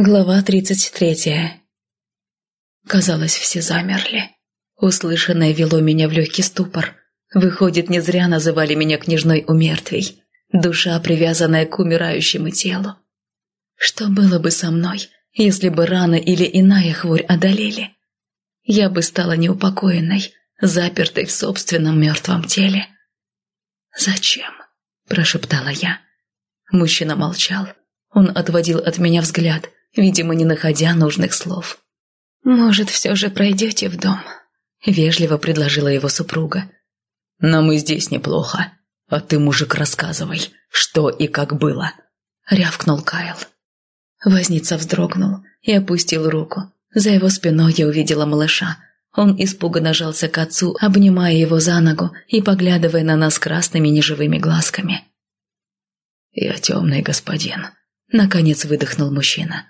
Глава тридцать третья. Казалось, все замерли. Услышанное вело меня в легкий ступор. Выходит, не зря называли меня княжной у мертвей. Душа, привязанная к умирающему телу. Что было бы со мной, если бы рана или иная хворь одолели? Я бы стала неупокоенной, запертой в собственном мертвом теле. «Зачем?» – прошептала я. Мужчина молчал. Он отводил от меня взгляд – видимо, не находя нужных слов. «Может, все же пройдете в дом?» – вежливо предложила его супруга. «Нам и здесь неплохо. А ты, мужик, рассказывай, что и как было?» – рявкнул Кайл. Возница вздрогнул и опустил руку. За его спиной я увидела малыша. Он испуганно жался к отцу, обнимая его за ногу и поглядывая на нас красными неживыми глазками. «Я темный господин», — наконец выдохнул мужчина.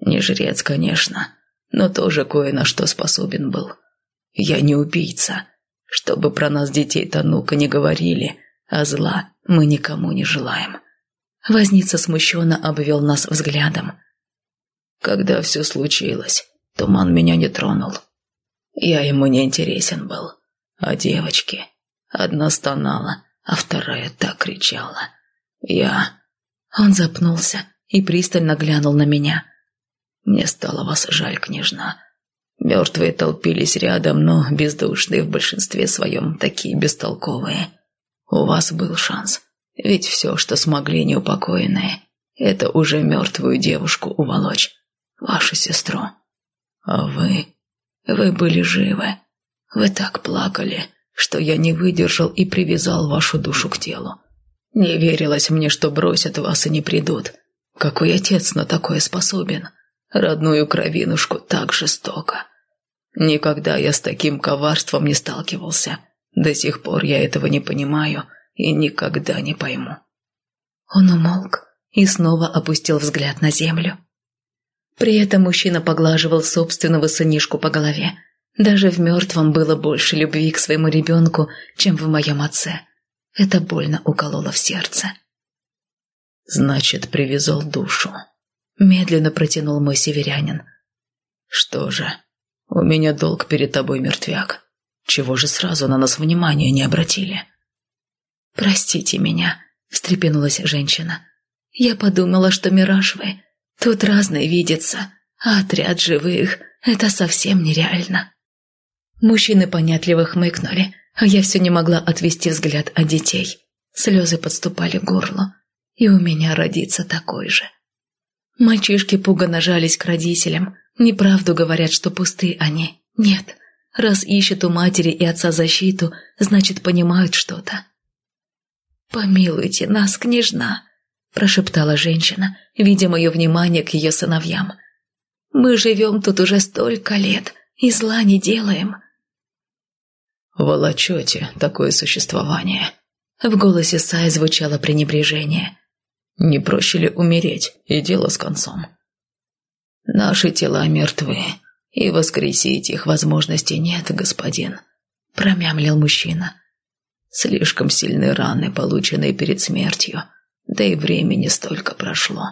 Не жрец, конечно, но тоже кое на что способен был. Я не убийца. Чтобы про нас детей-то ну-ка не говорили, а зла мы никому не желаем. Возница смущенно обвел нас взглядом. Когда все случилось, туман меня не тронул. Я ему не интересен был. А девочки... Одна стонала, а вторая так кричала. Я... Он запнулся и пристально глянул на меня. Мне стало вас жаль, княжна. Мертвые толпились рядом, но бездушные в большинстве своем такие бестолковые. У вас был шанс, ведь все, что смогли неупокоенные, это уже мертвую девушку уволочь, вашу сестру. А вы... вы были живы. Вы так плакали, что я не выдержал и привязал вашу душу к телу. Не верилось мне, что бросят вас и не придут. Какой отец на такое способен?» Родную кровинушку так жестоко. Никогда я с таким коварством не сталкивался. До сих пор я этого не понимаю и никогда не пойму. Он умолк и снова опустил взгляд на землю. При этом мужчина поглаживал собственного сынишку по голове. Даже в мертвом было больше любви к своему ребенку, чем в моем отце. Это больно укололо в сердце. «Значит, привязал душу», Медленно протянул мой северянин. «Что же, у меня долг перед тобой, мертвяк. Чего же сразу на нас внимания не обратили?» «Простите меня», — встрепенулась женщина. «Я подумала, что мираж вы. Тут разные видятся, а отряд живых — это совсем нереально». Мужчины понятливо хмыкнули, а я все не могла отвести взгляд от детей. Слезы подступали к горлу, и у меня родится такой же. Мальчишки пуганно жались к родителям. Неправду говорят, что пусты они. Нет. Раз ищут у матери и отца защиту, значит, понимают что-то. «Помилуйте нас, княжна», – прошептала женщина, видя мое внимание к ее сыновьям. «Мы живем тут уже столько лет и зла не делаем». «Волочете такое существование», – в голосе Сай звучало пренебрежение. Не проще ли умереть, и дело с концом? Наши тела мертвы, и воскресить их возможности нет, господин, промямлил мужчина. Слишком сильные раны, полученные перед смертью, да и времени столько прошло.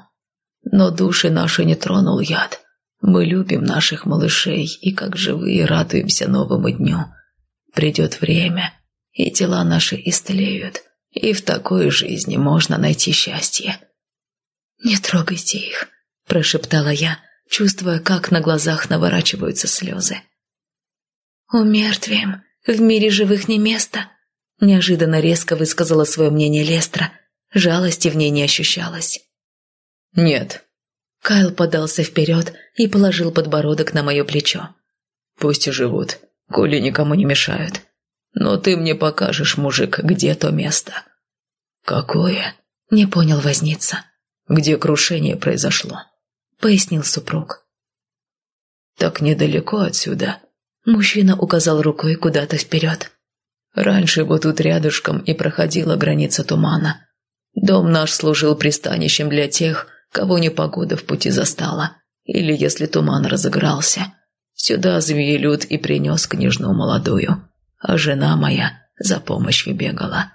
Но души наши не тронул яд. Мы любим наших малышей и как живые радуемся новому дню. Придет время, и тела наши истлеют, и в такой жизни можно найти счастье. «Не трогайте их», – прошептала я, чувствуя, как на глазах наворачиваются слезы. «У мертвым в мире живых не место», – неожиданно резко высказала свое мнение Лестра. Жалости в ней не ощущалось. «Нет». Кайл подался вперед и положил подбородок на мое плечо. «Пусть и живут, коли никому не мешают. Но ты мне покажешь, мужик, где то место». «Какое?» – не понял возница. «Где крушение произошло?» – пояснил супруг. «Так недалеко отсюда». Мужчина указал рукой куда-то вперед. «Раньше вот тут рядышком и проходила граница тумана. Дом наш служил пристанищем для тех, кого непогода в пути застала, или если туман разыгрался. Сюда змеелюд и принес княжну молодую а жена моя за помощью бегала.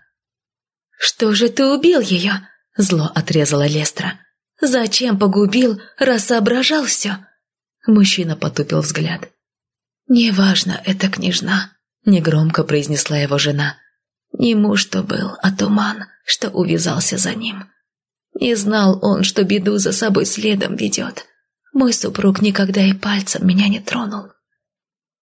«Что же ты убил ее?» – зло отрезала Лестра. Зачем погубил, раз соображал все?» Мужчина потупил взгляд. «Неважно, это княжна», — негромко произнесла его жена. «Не муж что был, а туман, что увязался за ним. Не знал он, что беду за собой следом ведет. Мой супруг никогда и пальцем меня не тронул».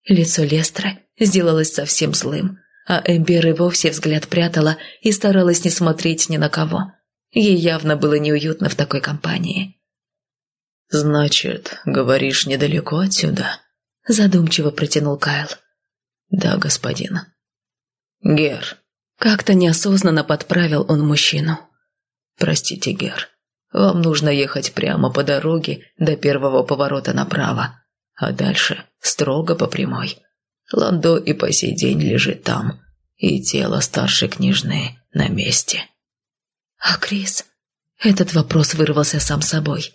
Лицо Лестра сделалось совсем злым, а Эмбер и вовсе взгляд прятала и старалась не смотреть ни на кого. Ей явно было неуютно в такой компании. «Значит, говоришь, недалеко отсюда?» Задумчиво протянул Кайл. «Да, господин». «Гер». Как-то неосознанно подправил он мужчину. «Простите, Гер. Вам нужно ехать прямо по дороге до первого поворота направо, а дальше строго по прямой. Ландо и по сей день лежит там, и тело старшей княжны на месте». «А Крис?» Этот вопрос вырвался сам собой.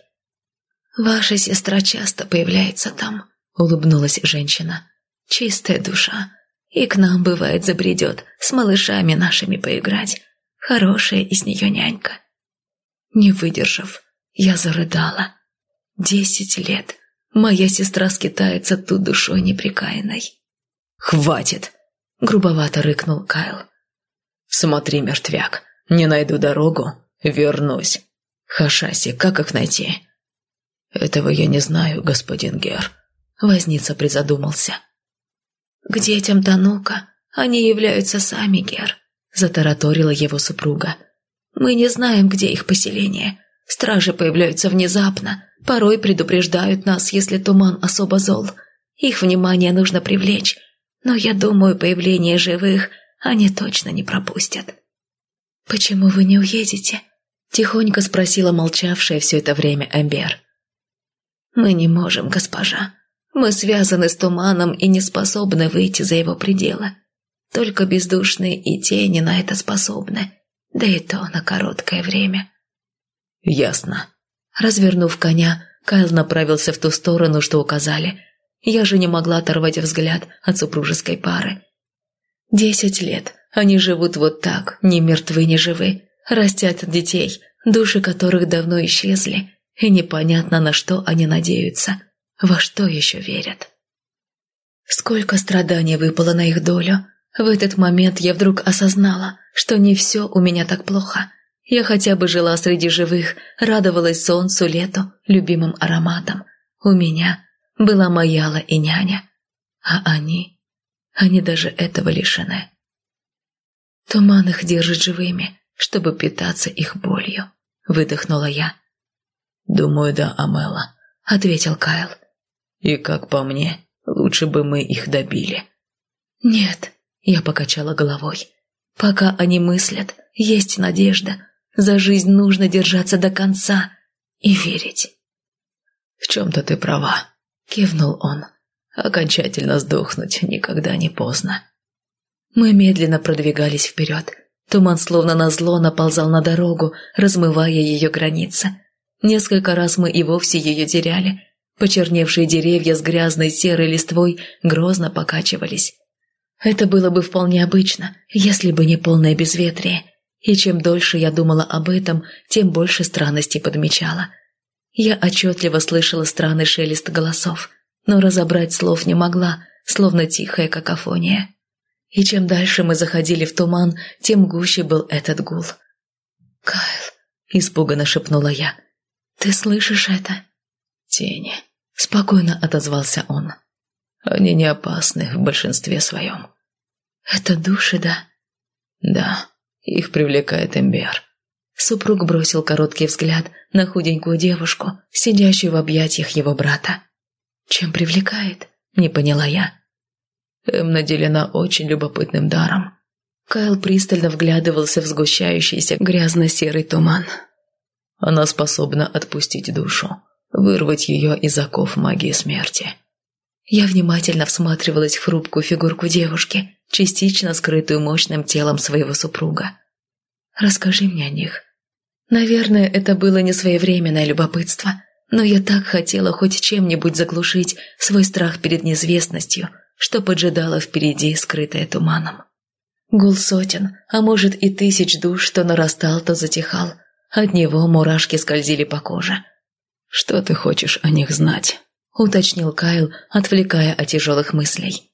«Ваша сестра часто появляется там», — улыбнулась женщина. «Чистая душа. И к нам, бывает, забредет с малышами нашими поиграть. Хорошая из нее нянька». Не выдержав, я зарыдала. Десять лет. Моя сестра скитается тут душой неприкаянной. «Хватит!» — грубовато рыкнул Кайл. «Смотри, мертвяк, не найду дорогу, вернусь. Хашаси, как их найти?» «Этого я не знаю, господин Гер», — возница призадумался. «К детям Танука они являются сами, Гер», — затараторила его супруга. «Мы не знаем, где их поселение. Стражи появляются внезапно, порой предупреждают нас, если туман особо зол. Их внимание нужно привлечь, но я думаю, появление живых они точно не пропустят». «Почему вы не уедете?» – тихонько спросила молчавшая все это время Эмбер. «Мы не можем, госпожа. Мы связаны с туманом и не способны выйти за его пределы. Только бездушные и тени на это способны, да и то на короткое время». «Ясно». Развернув коня, Кайл направился в ту сторону, что указали. Я же не могла оторвать взгляд от супружеской пары. Десять лет они живут вот так, ни мертвы, ни живы, растят детей, души которых давно исчезли, и непонятно, на что они надеются, во что еще верят. Сколько страданий выпало на их долю. В этот момент я вдруг осознала, что не все у меня так плохо. Я хотя бы жила среди живых, радовалась солнцу, лету, любимым ароматам. У меня была Маяла и няня. А они... Они даже этого лишены. Туман их держит живыми, чтобы питаться их болью. Выдохнула я. «Думаю, да, Амела», — ответил Кайл. «И как по мне, лучше бы мы их добили». «Нет», — я покачала головой. «Пока они мыслят, есть надежда. За жизнь нужно держаться до конца и верить». «В чем-то ты права», — кивнул он. «Окончательно сдохнуть никогда не поздно». Мы медленно продвигались вперед. Туман словно назло наползал на дорогу, размывая ее границы. Несколько раз мы и вовсе ее теряли. Почерневшие деревья с грязной серой листвой грозно покачивались. Это было бы вполне обычно, если бы не полное безветрие. И чем дольше я думала об этом, тем больше странностей подмечала. Я отчетливо слышала странный шелест голосов, но разобрать слов не могла, словно тихая какофония и чем дальше мы заходили в туман, тем гуще был этот гул. «Кайл», — испуганно шепнула я, — «ты слышишь это?» «Тени», — спокойно отозвался он. «Они не опасны в большинстве своем». «Это души, да?» «Да, их привлекает Эмбер». Супруг бросил короткий взгляд на худенькую девушку, сидящую в объятиях его брата. «Чем привлекает?» — не поняла я. Эм наделена очень любопытным даром. Кайл пристально вглядывался в сгущающийся грязно-серый туман. Она способна отпустить душу, вырвать ее из оков магии смерти. Я внимательно всматривалась в хрупкую фигурку девушки, частично скрытую мощным телом своего супруга. «Расскажи мне о них». Наверное, это было не своевременное любопытство, но я так хотела хоть чем-нибудь заглушить свой страх перед неизвестностью – что поджидало впереди, скрытое туманом. Гул сотен, а может и тысяч душ, то нарастал, то затихал, От него мурашки скользили по коже. «Что ты хочешь о них знать?» – уточнил Кайл, отвлекая от тяжелых мыслей.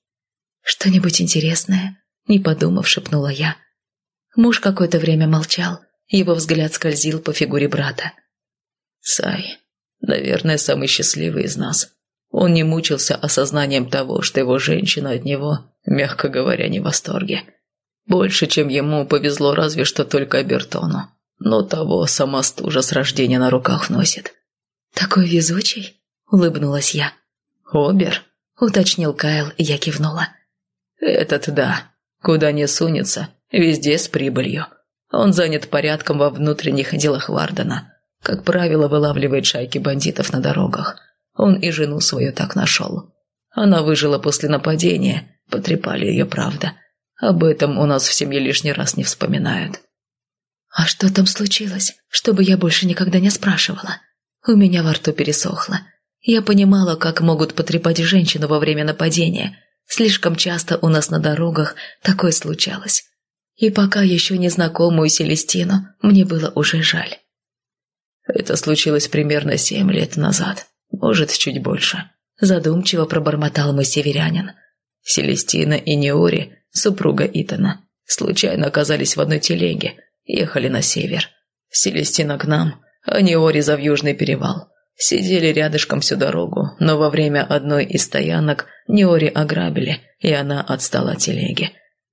«Что-нибудь интересное?» – не подумав, шепнула я. Муж какое-то время молчал, его взгляд скользил по фигуре брата. «Сай, наверное, самый счастливый из нас. Он не мучился осознанием того, что его женщина от него, мягко говоря, не в восторге. Больше, чем ему, повезло разве что только Абертону. Но того сама стужа с рождения на руках носит. «Такой везучий?» – улыбнулась я. «Обер?» – уточнил Кайл, и я кивнула. «Этот да. Куда не сунется, везде с прибылью. Он занят порядком во внутренних делах Вардена. Как правило, вылавливает шайки бандитов на дорогах. Он и жену свою так нашел. Она выжила после нападения, потрепали ее, правда. Об этом у нас в семье лишний раз не вспоминают. «А что там случилось, чтобы я больше никогда не спрашивала?» У меня во рту пересохло. Я понимала, как могут потрепать женщину во время нападения. Слишком часто у нас на дорогах такое случалось. И пока еще незнакомую Селестину мне было уже жаль. Это случилось примерно семь лет назад, может, чуть больше. Задумчиво пробормотал мой северянин. Селестина и Неори, супруга Итана, случайно оказались в одной телеге, ехали на север. Селестина к нам, а Неори за в Южный перевал. Сидели рядышком всю дорогу, но во время одной из стоянок Неори ограбили, и она отстала от телеги.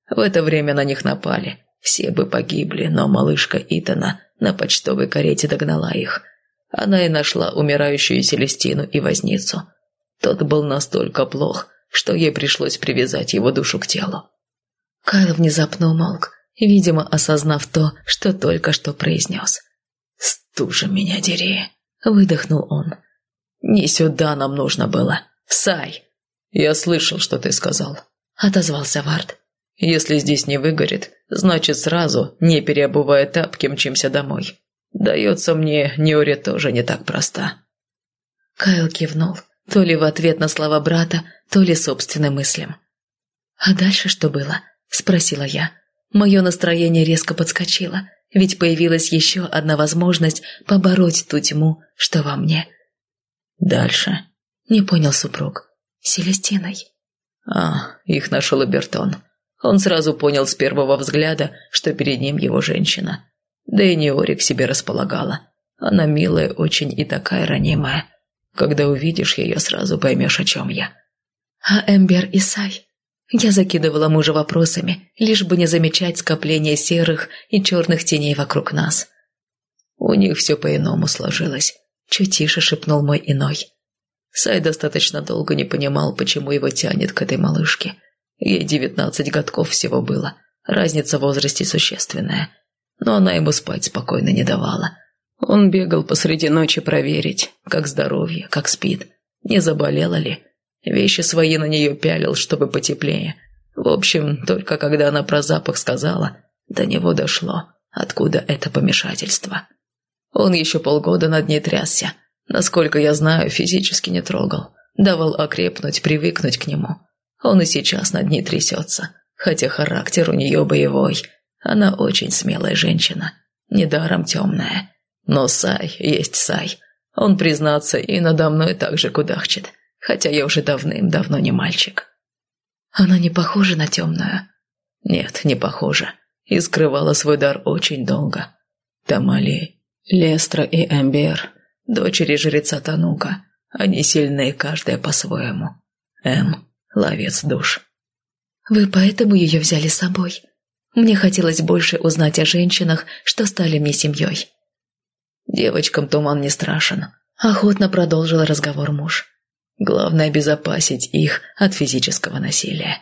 В это время на них напали. Все бы погибли, но малышка Итана на почтовой карете догнала их. Она и нашла умирающую Селестину и возницу. Тот был настолько плох, что ей пришлось привязать его душу к телу. Кайл внезапно умолк, видимо, осознав то, что только что произнес. «Стужа меня дери!» – выдохнул он. «Не сюда нам нужно было. Сай!» «Я слышал, что ты сказал», – отозвался Вард. «Если здесь не выгорит, значит сразу, не переобувая тапки, мчимся домой. Дается мне, Неори тоже не так проста». Кайл кивнул, то ли в ответ на слова брата, то ли собственным мыслям. «А дальше что было?» – спросила я. Мое настроение резко подскочило, ведь появилась еще одна возможность побороть ту тьму, что во мне. «Дальше?» – не понял супруг. «Селестиной». «А, их нашел Эбертон. Он сразу понял с первого взгляда, что перед ним его женщина. Да и Неори к себе располагала. Она милая очень и такая ранимая. Когда увидишь ее, сразу поймешь, о чем я. А Эмбер и Сай? Я закидывала мужа вопросами, лишь бы не замечать скопление серых и черных теней вокруг нас. У них все по-иному сложилось. Чуть тише шепнул мой иной. Сай достаточно долго не понимал, почему его тянет к этой малышке – Ей девятнадцать годков всего было, разница в возрасте существенная. Но она ему спать спокойно не давала. Он бегал посреди ночи проверить, как здоровье, как спит, не заболела ли. Вещи свои на нее пялил, чтобы потеплее. В общем, только когда она про запах сказала, до него дошло, откуда это помешательство. Он еще полгода над ней трясся. Насколько я знаю, физически не трогал. Давал окрепнуть, привыкнуть к нему. Он и сейчас над ней трясется, хотя характер у нее боевой. Она очень смелая женщина, недаром темная. Но Сай есть Сай. Он, признаться, и надо мной так же кудахчет, хотя я уже давным-давно не мальчик. Она не похожа на темную? Нет, не похожа. И скрывала свой дар очень долго. Тамали, Лестра и Эмбер, дочери жреца Танука, они сильные каждая по-своему. Эм, ловец душ. Вы поэтому ее взяли с собой? Мне хотелось больше узнать о женщинах, что стали мне семьей. Девочкам туман не страшен. Охотно продолжил разговор муж. Главное обезопасить их от физического насилия.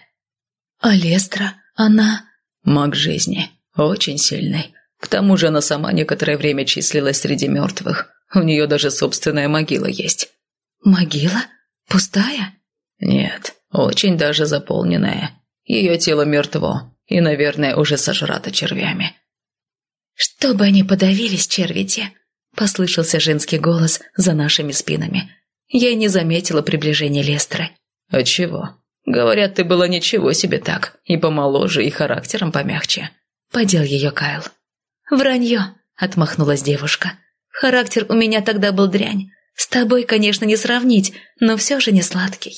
А Лестра, она... Маг жизни, очень сильный. К тому же она сама некоторое время числилась среди мертвых. У нее даже собственная могила есть. Могила? Пустая? Нет, очень даже заполненная. Ее тело мертво и, наверное, уже сожрато червями. «Чтобы они подавились, червите!» – послышался женский голос за нашими спинами. Я не заметила приближения Лестры. «А чего? Говорят, ты была ничего себе так, и помоложе, и характером помягче». Подел ее Кайл. «Вранье!» – отмахнулась девушка. «Характер у меня тогда был дрянь. С тобой, конечно, не сравнить, но все же не сладкий».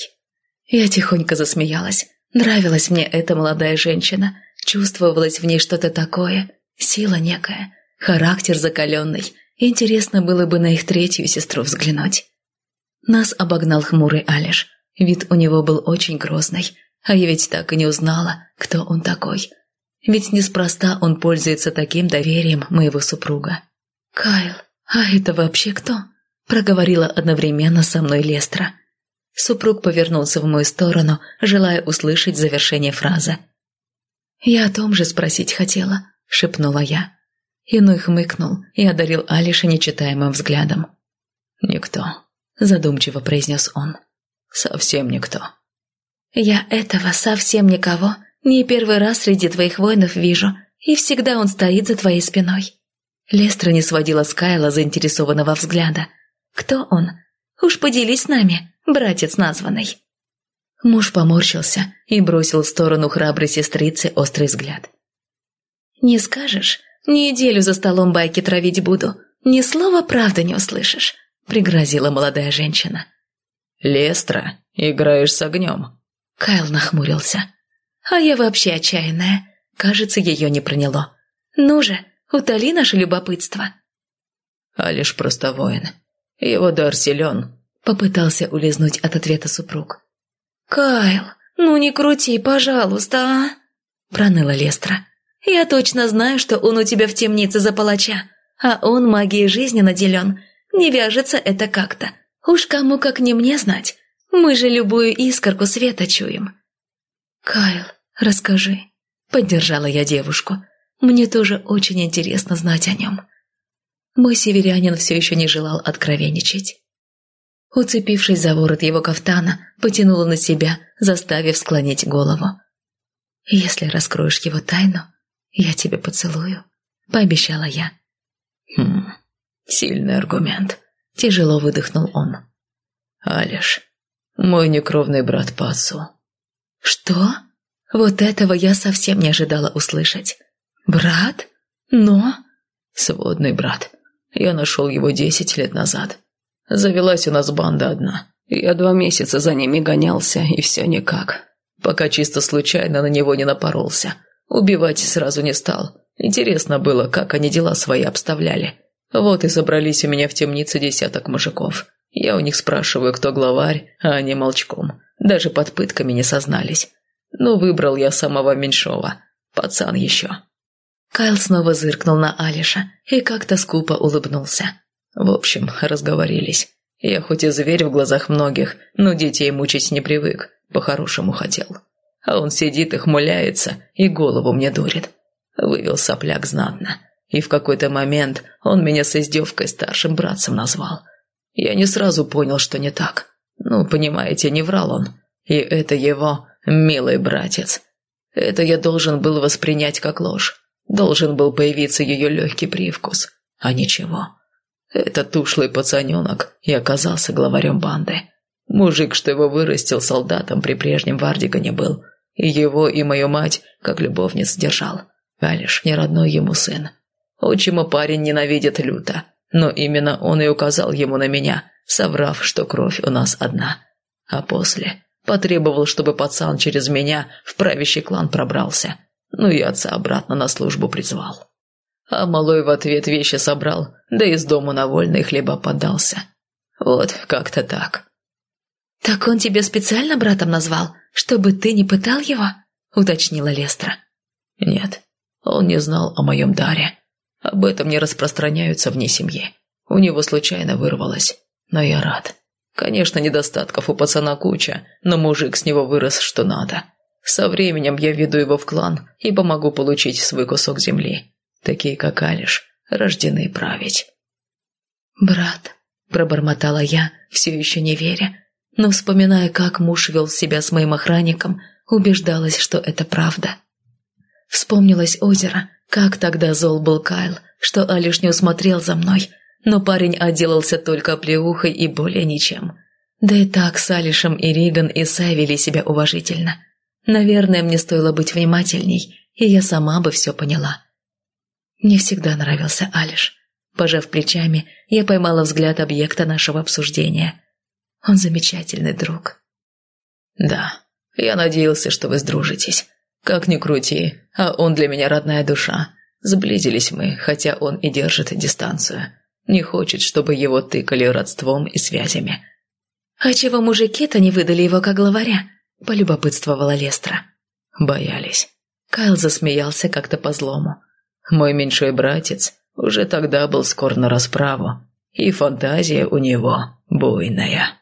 Я тихонько засмеялась. Нравилась мне эта молодая женщина. Чувствовалось в ней что-то такое, сила некая, характер закаленный. Интересно было бы на их третью сестру взглянуть. Нас обогнал хмурый Алиш. Вид у него был очень грозный, а я ведь так и не узнала, кто он такой. Ведь неспроста он пользуется таким доверием моего супруга. «Кайл, а это вообще кто?» – проговорила одновременно со мной Лестра. Супруг повернулся в мою сторону, желая услышать завершение фразы. «Я о том же спросить хотела», – шепнула я. Иной хмыкнул и одарил Алиша нечитаемым взглядом. «Никто», – задумчиво произнес он. «Совсем никто». «Я этого совсем никого не первый раз среди твоих воинов вижу, и всегда он стоит за твоей спиной». Лестра не сводила с Кайла заинтересованного взгляда. «Кто он? Уж поделись с нами, братец названный». Муж поморщился и бросил в сторону храброй сестрицы острый взгляд. «Не скажешь? Неделю за столом байки травить буду. Ни слова правды не услышишь», — пригрозила молодая женщина. «Лестра, играешь с огнем». Кайл нахмурился. «А я вообще отчаянная. Кажется, ее не проняло. Ну же, утоли наше любопытство». «А лишь просто воин. Его дар силен», — попытался улизнуть от ответа супруг. «Кайл, ну не крути, пожалуйста, а?» – проныла Лестра. «Я точно знаю, что он у тебя в темнице за палача, а он магией жизни наделен. Не вяжется это как-то. Уж кому как не мне знать. Мы же любую искорку света чуем». «Кайл, расскажи», – поддержала я девушку. «Мне тоже очень интересно знать о нем». Мой северянин все еще не желал откровенничать. Уцепившись за ворот его кафтана, потянула на себя, заставив склонить голову. «Если раскроешь его тайну, я тебя поцелую», — пообещала я. «Хм, сильный аргумент», — тяжело выдохнул он. «Алиш, мой некровный брат по отцу». «Что? Вот этого я совсем не ожидала услышать. Брат? Но...» «Сводный брат. Я нашел его десять лет назад». Завелась у нас банда одна. Я два месяца за ними гонялся, и все никак. Пока чисто случайно на него не напоролся. Убивать сразу не стал. Интересно было, как они дела свои обставляли. Вот и собрались у меня в темнице десяток мужиков. Я у них спрашиваю, кто главарь, а они молчком. Даже под пытками не сознались. Ну, выбрал я самого меньшого. Пацан еще. Кайл снова зыркнул на Алиша и как-то скупо улыбнулся. В общем, разговорились. Я хоть и зверь в глазах многих, но детей мучить не привык, по-хорошему хотел. А он сидит и хмуляется, и голову мне дурит. Вывел сопляк знатно. И в какой-то момент он меня с издевкой старшим братцем назвал. Я не сразу понял, что не так. Ну, понимаете, не врал он. И это его милый братец. Это я должен был воспринять как ложь. Должен был появиться ее легкий привкус. А ничего. Этот ушлый пацаненок и оказался главарем банды. Мужик, что его вырастил солдатом при прежнем Вардигане был. И его, и мою мать, как любовниц, держал. А лишь не родной ему сын. Отчима парень ненавидит люто. Но именно он и указал ему на меня, соврав, что кровь у нас одна. А после потребовал, чтобы пацан через меня в правящий клан пробрался. Ну и отца обратно на службу призвал. А малой в ответ вещи собрал, да из дому на вольный хлеба подался. Вот как-то так. «Так он тебе специально братом назвал, чтобы ты не пытал его?» — уточнила Лестра. «Нет, он не знал о моем даре. Об этом не распространяются вне семьи. У него случайно вырвалось, но я рад. Конечно, недостатков у пацана куча, но мужик с него вырос что надо. Со временем я веду его в клан и помогу получить свой кусок земли такие как Алиш, рождены править. «Брат», – пробормотала я, все еще не веря, но, вспоминая, как муж вел себя с моим охранником, убеждалась, что это правда. Вспомнилось озеро, как тогда зол был Кайл, что Алиш не усмотрел за мной, но парень отделался только плеухой и более ничем. Да и так с Алишем и Риган и Сай вели себя уважительно. Наверное, мне стоило быть внимательней, и я сама бы все поняла. Мне всегда нравился Алиш. Пожав плечами, я поймала взгляд объекта нашего обсуждения. Он замечательный друг. «Да, я надеялся, что вы сдружитесь. Как ни крути, а он для меня родная душа. Сблизились мы, хотя он и держит дистанцию. Не хочет, чтобы его тыкали родством и связями». «А чего мужики-то не выдали его как главаря?» – полюбопытствовала Лестра. «Боялись». Кайл засмеялся как-то по-злому. «Мой меньшой братец уже тогда был скор на расправу, и фантазия у него буйная».